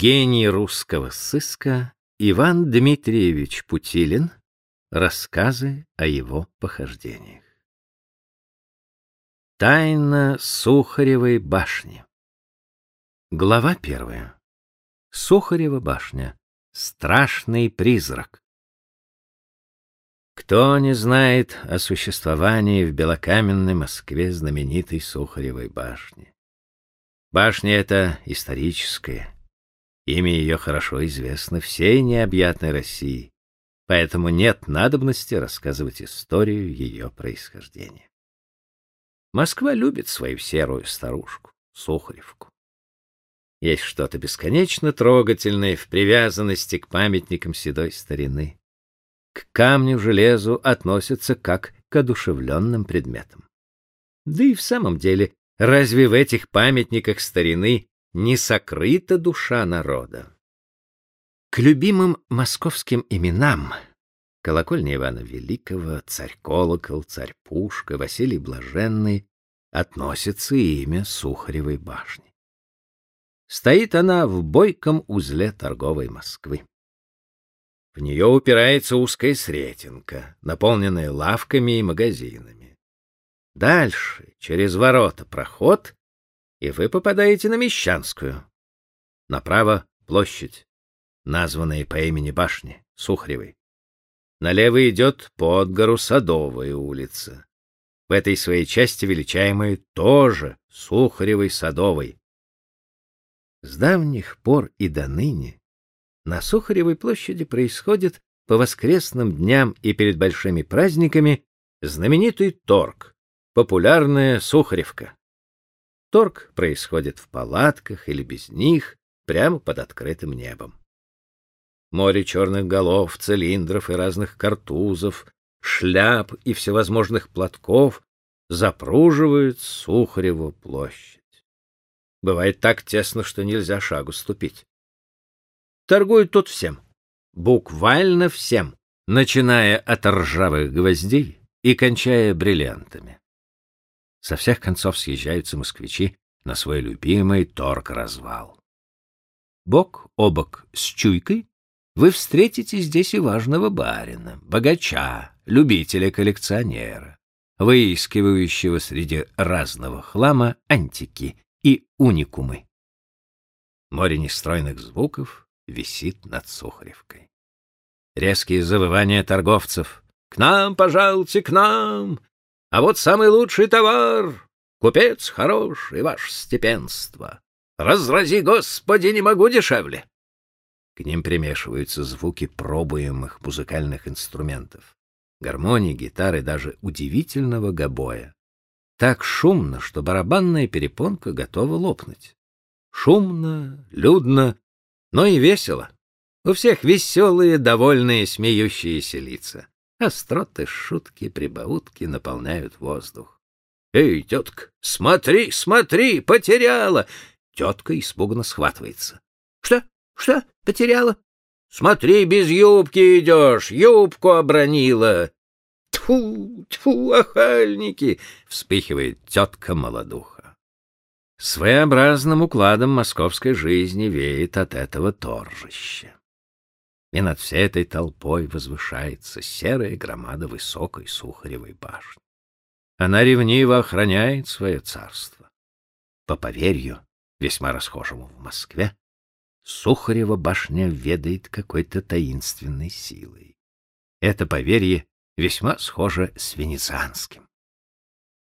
Гений русского сыска Иван Дмитриевич Путилин. Рассказы о его похождениях. Тайна Сухаревой башни. Глава первая. Сухарева башня. Страшный призрак. Кто не знает о существовании в белокаменной Москве знаменитой Сухаревой башни? Башня эта историческая. Имя ее хорошо известно всей необъятной России, поэтому нет надобности рассказывать историю ее происхождения. Москва любит свою серую старушку, Сухаревку. Есть что-то бесконечно трогательное в привязанности к памятникам седой старины к камню, железу относятся как к одушевленным предметам. Да и в самом деле, разве в этих памятниках старины не сокрыта душа народа? К любимым московским именам колокольня Ивана Великого, царь-колокол, царь-пушка, Василий Блаженный относится и имя Сухаревой башни. Стоит она в бойком узле торговой Москвы. В нее упирается узкая сретенка, наполненная лавками и магазинами. Дальше, через ворота, проход, и вы попадаете на Мещанскую. Направо — площадь, названная по имени башни, Сухаревой. Налево идет под гору Садовая улица. В этой своей части величаемой тоже Сухаревой Садовой. С давних пор и до ныне на Сухаревой площади происходит по воскресным дням и перед большими праздниками знаменитый торг, популярная Сухаревка. Торг происходит в палатках или без них, прямо под открытым небом. Море черных голов, цилиндров и разных картузов, шляп и всевозможных платков запруживает Сухареву площадь. Бывает так тесно, что нельзя шагу ступить. Торгуют тут всем. Буквально всем, начиная от ржавых гвоздей и кончая бриллиантами. Со всех концов съезжаются москвичи на свой любимый торг-развал. Бок о бок с чуйкой вы встретите здесь и важного барина, богача, любителя-коллекционера, выискивающего среди разного хлама антики и уникумы. Море нестройных звуков, висит над Сухаревкой. Резкие завывания торговцев. «К нам, пожалуйте, к нам! А вот самый лучший товар! Купец хороший, ваше степенство! Разрази, Господи, не могу дешевле!» К ним примешиваются звуки пробуемых музыкальных инструментов. Гармонии, гитары, даже удивительного гобоя. Так шумно, что барабанная перепонка готова лопнуть. Шумно, людно, но и весело. У всех веселые, довольные, смеющиеся лица. Остроты, шутки, прибаутки наполняют воздух. «Эй, тетка, смотри, смотри, потеряла!» Тетка испуганно схватывается. «Что? Что? Потеряла?» «Смотри, без юбки идешь, юбку обронила!» «Тьфу, тьфу, охальники!» — вспыхивает тетка молодуха. Своеобразным укладом московской жизни веет от этого торжища. И над всей этой толпой возвышается серая громада высокой Сухаревой башни. Она ревниво охраняет свое царство. По поверью, весьма расхожему в Москве, Сухарева башня ведает какой-то таинственной силой. Это поверье весьма схоже с венецианским.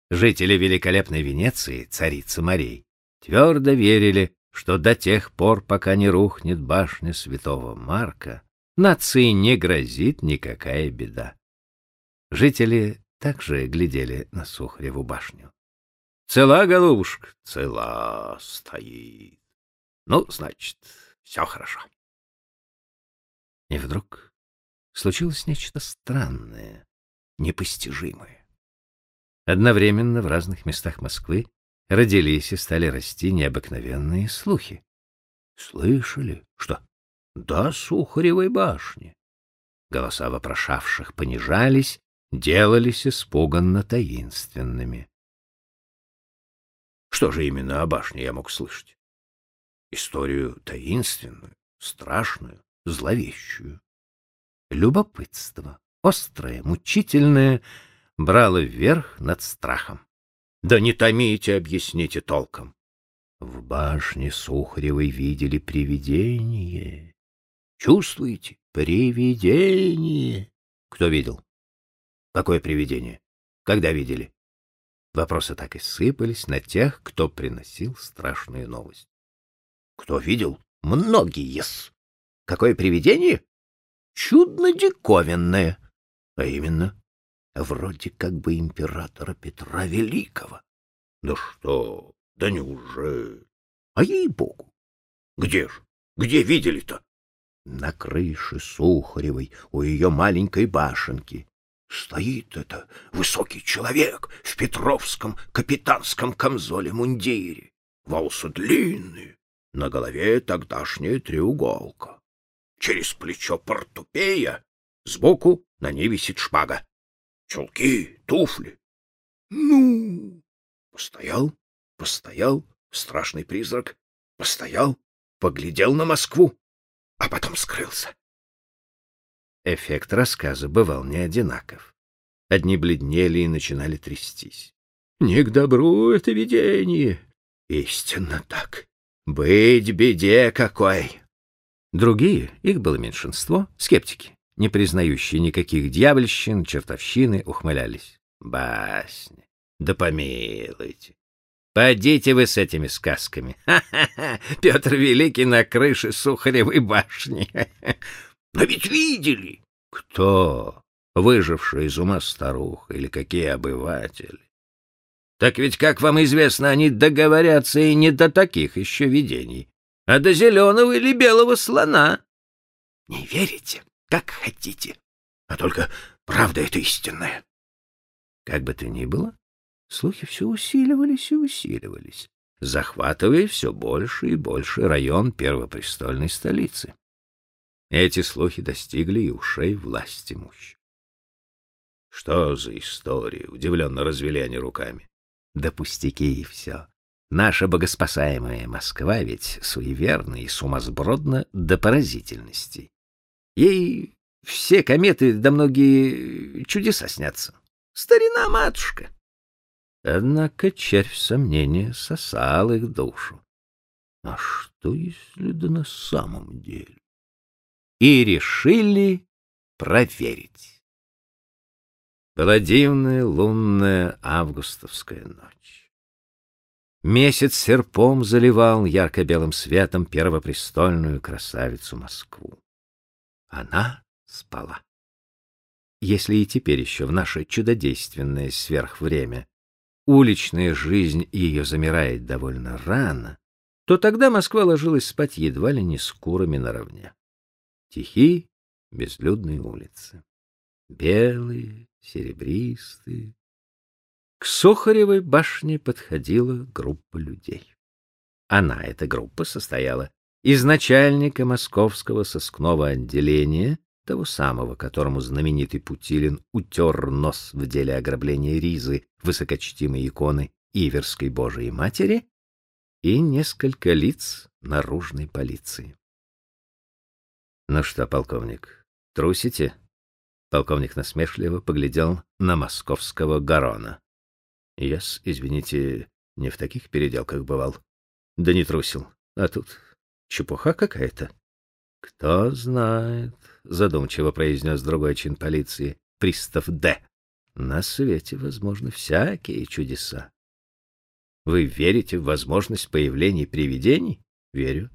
Жители великолепной Венеции, царицы морей, твердо верили, что до тех пор, пока не рухнет башня святого Марка, нации не грозит никакая беда. Жители также глядели на Сухареву башню. Цела, голубушка, цела стоит. Ну, значит, все хорошо. И вдруг случилось нечто странное, непостижимое. Одновременно в разных местах Москвы родились и стали расти необыкновенные слухи. Слышали? Что? Да, Сухаревой башни. Голоса вопрошавших понижались, делались испуганно таинственными. Что же именно о башне я мог слышать? Историю таинственную, страшную, зловещую. Любопытство, острое, мучительное, брало вверх над страхом. Да не томите, объясните толком. В башне Сухаревой видели привидение. Чувствуете? Привидение. Кто видел? Какое привидение? Когда видели? Вопросы так и сыпались на тех, кто приносил страшную новость. Кто видел? Многие. -с. Какое привидение? Чудно-диковинное. А именно, вроде как бы императора Петра Великого. Да что? Да неужели? А ей-богу. Где ж? Где видели-то? На крыше Сухаревой у ее маленькой башенки. Стоит это высокий человек в петровском капитанском камзоле-мундире. Волосы длинные, на голове тогдашняя треуголка. Через плечо портупея, сбоку на ней висит шпага. Чулки, туфли. Ну, постоял, постоял, страшный призрак, постоял, поглядел на Москву, а потом скрылся. Эффект рассказа бывал не одинаков. Одни бледнели и начинали трястись. Не к добру это видение. Истинно так. Быть беде какой. Другие, их было меньшинство, скептики, не признающие никаких дьявольщин, чертовщины, ухмылялись. Басни. Да помилуйте. Пойдите вы с этими сказками. Ха-ха-ха! Петр Великий на крыше Сухаревой башни. Но ведь видели. Кто? Выжившая из ума старуха или какие обыватели? Так ведь, как вам известно, они договорятся и не до таких еще видений, а до зеленого или белого слона. Не верите, как хотите, а только правда это истинная. Как бы то ни было, слухи все усиливались и усиливались, захватывая все больше и больше район первопрестольной столицы. Эти слухи достигли и ушей власти имущих. Что за история? Удивленно развели они руками. Да пустяки и все. Наша богоспасаемая Москва ведь суеверна и сумасбродна до поразительности. Ей все кометы да многие чудеса снятся. Старина матушка. Однако червь сомнения сосал их душу. А что, если да на самом деле? и решили проверить. Была дивная лунная августовская ночь. Месяц серпом заливал ярко-белым светом первопрестольную красавицу Москву. Она спала. Если и теперь еще в наше чудодейственное сверхвремя уличная жизнь ее замирает довольно рано, то тогда Москва ложилась спать едва ли не с курами наравне. Тихие, безлюдные улицы. Белые, серебристые. К Сухаревой башне подходила группа людей. Она, эта группа, состояла из начальника московского сыскного отделения, того самого, которому знаменитый Путилин утер нос в деле ограбления Ризы, высокочтимой иконы Иверской Божией Матери, и несколько лиц наружной полиции. Ну что, полковник, трусите? Полковник насмешливо поглядел на московского Гарона. Я, извините, не в таких переделках бывал. Да не трусил. А тут чепуха какая-то. Кто знает, задумчиво произнес другой чин полиции, пристав Д. На свете возможны всякие чудеса. Вы верите в возможность появления привидений? Верю.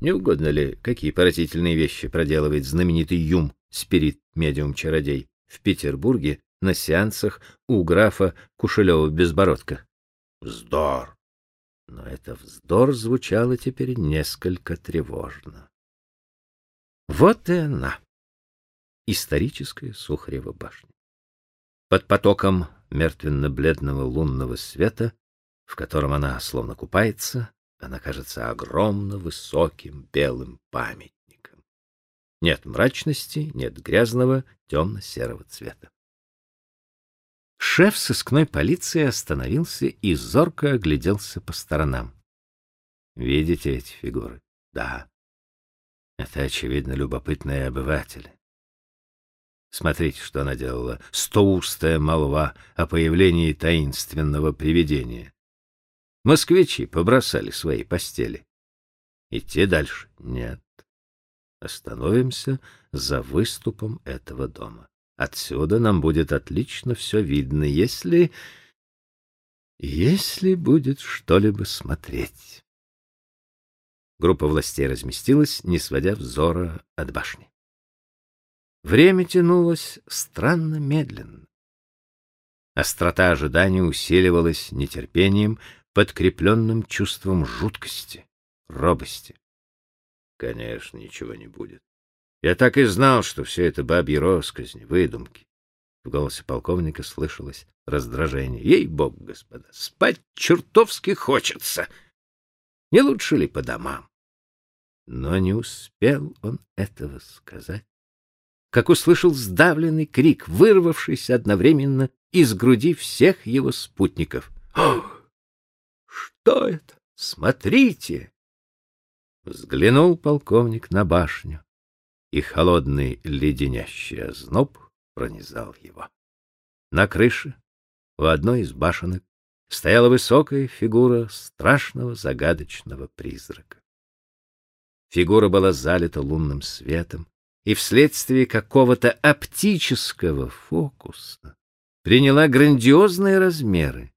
Не угодно ли, какие поразительные вещи проделывает знаменитый Юм, спирит-медиум-чародей, в Петербурге на сеансах у графа Кушелева-Безбородка? Вздор! Но это вздор звучало теперь несколько тревожно. Вот и она, историческая Сухарева башня. Под потоком мертвенно-бледного лунного света, в котором она словно купается, она кажется огромно высоким белым памятником. Нет мрачности, нет грязного темно-серого цвета. Шеф сыскной полиции остановился и зорко огляделся по сторонам. Видите эти фигуры? Да. Это, очевидно, любопытные обыватели. Смотрите, что она делала. Стоустая молва о появлении таинственного привидения. Москвичи побросали свои постели. Идти дальше? Нет. Остановимся за выступом этого дома. Отсюда нам будет отлично все видно, если... если будет что-либо смотреть. Группа властей разместилась, не сводя взора от башни. Время тянулось странно медленно. Острота ожидания усиливалась нетерпением, подкрепленным чувством жуткости, робости. Конечно, ничего не будет. Я так и знал, что все это бабьи росказни, выдумки. В голосе полковника слышалось раздражение. Ей-бог, господа, спать чертовски хочется. Не лучше ли по домам? Но не успел он этого сказать, как услышал сдавленный крик, вырвавшийся одновременно из груди всех его спутников. Что это? Смотрите! Взглянул полковник на башню, и холодный леденящий озноб пронизал его. На крыше, у одной из башенок, стояла высокая фигура страшного загадочного призрака. Фигура была залита лунным светом, и вследствие какого-то оптического фокуса приняла грандиозные размеры.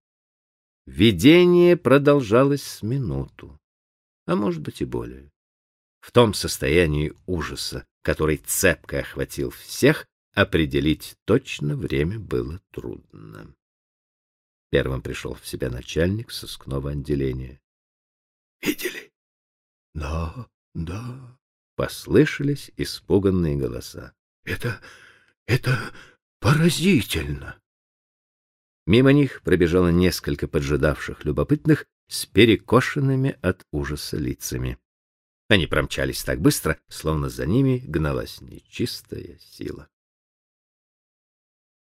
Видение продолжалось с минуту, а может быть и более. В том состоянии ужаса, который цепко охватил всех, определить точно время было трудно. Первым пришел в себя начальник сыскного отделения. — Видели? — Да, да, послышались испуганные голоса. Это это поразительно. Мимо них пробежало несколько поджидавших любопытных с перекошенными от ужаса лицами. Они промчались так быстро, словно за ними гналась нечистая сила.